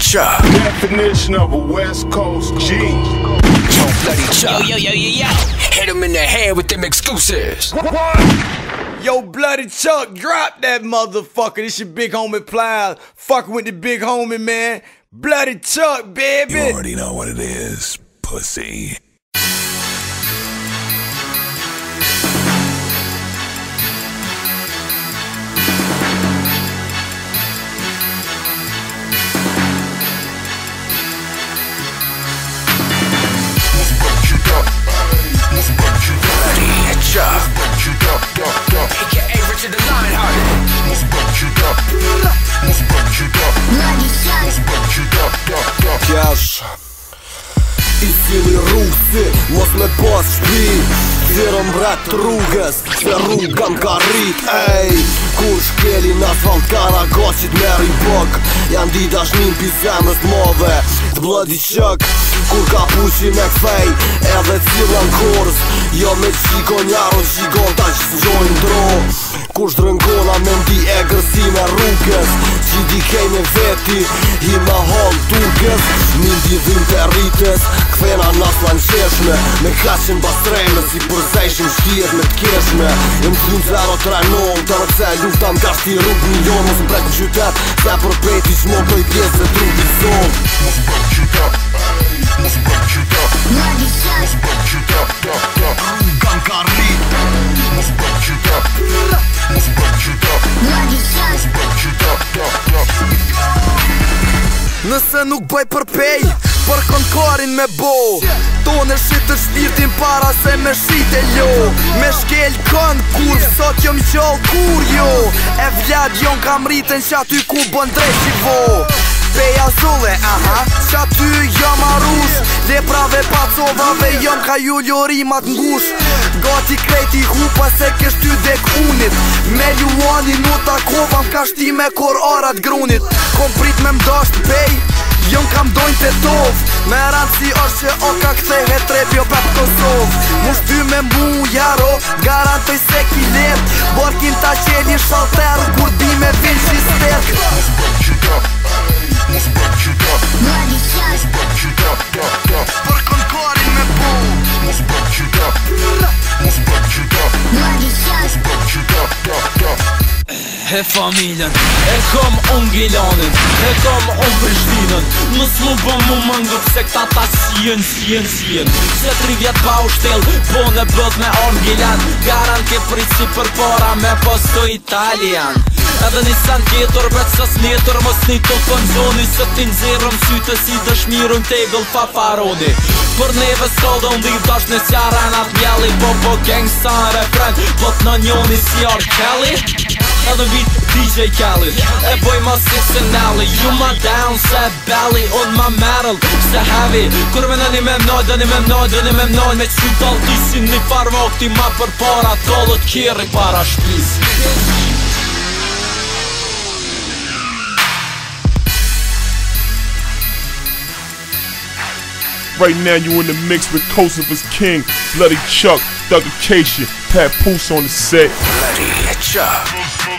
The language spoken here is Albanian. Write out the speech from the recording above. Definition of a West Coast G. Yo, Bloody Chuck! Yo, yo, yo, yo, yo. Hit him in the head with them excuses. What? Yo, Bloody Chuck, drop that motherfucker. This your big homie Plow? Fucking with the big homie, man. Bloody Chuck, baby. You already know what it is, pussy. Pasha I zili si mos me pas shpi Zirëm vret rrugës, se rrugën ka rrit Ej, kur shkeli në asfalt kara Gacit merin pëk Jan dita shmin pi zemës mave Të blëdi qëk Kur ka puqi me kfej Edhe cilën kors Jo me qiko njarën qiko Ta që së gjojnë dro Kur shdrëngona me ndi e grësime rrugës Dikej me veti I ma hon tukës Min di dhim të rritës Këthena nas ma në sheshme Me kashin bastrejme Si përzejshim shtijet me t'keshme E më të ero trajnohem Të rëtse lufta më ka shtirup një jonë Mësë mbret në qytet Se për peti që më pëj pjesë Se trupi zonë Mësë mbret në qytet Nëse nuk bëj për pej Për konkarin me bo To në shqit të shtirtin para se me shqit e lo Me shkel kën kur Sot jom qoll kur jo E vlad jom kam rritën që aty ku bën drejt që vo Beja zove, aha Që aty jom arush Leprave pacovave jom ka ju ljori mat ngush Gati krejti hupa se kisht Kurani luta kova m'ka shti me kor arat grunit Kom prit me m'dasht bej, jën kam dojnë të tov Me rand si është që o ka kthehe trep jo pep Kosov Mu me mu jaro, garantoj se ki let Borkin ta qeni shalter, kur di me vin qi sterk e familjen E kom unë gilanin, e kom unë prishtinën Më slu bo mu më ngu se këta ta sien, sien, sien Se tri vjet pa u shtel, bo po në bët me orë gilan Garan ke pritë si për para me posto italian Edhe një sen tjetër, bret së snetër, më sni të fën zoni Së ti zirëm, sy të si të shmirëm, fa faroni Për neve së do ndih, dash në sjarën atë mjalli Po po gengë sa në refren, plot në njoni si orë Elevate DJ Khaled E boj ma si se nalli Ju ma down se belly Unë ma metal se heavy Kur në një me mnoj, një me mnoj, një me Me qy dalti si një farmo Këti ma për para Dollët kjeri para shpis Right now you in the mix with Kosova's King, Bloody Chuck, Thug Pat Poose on the set. Bloody Chuck.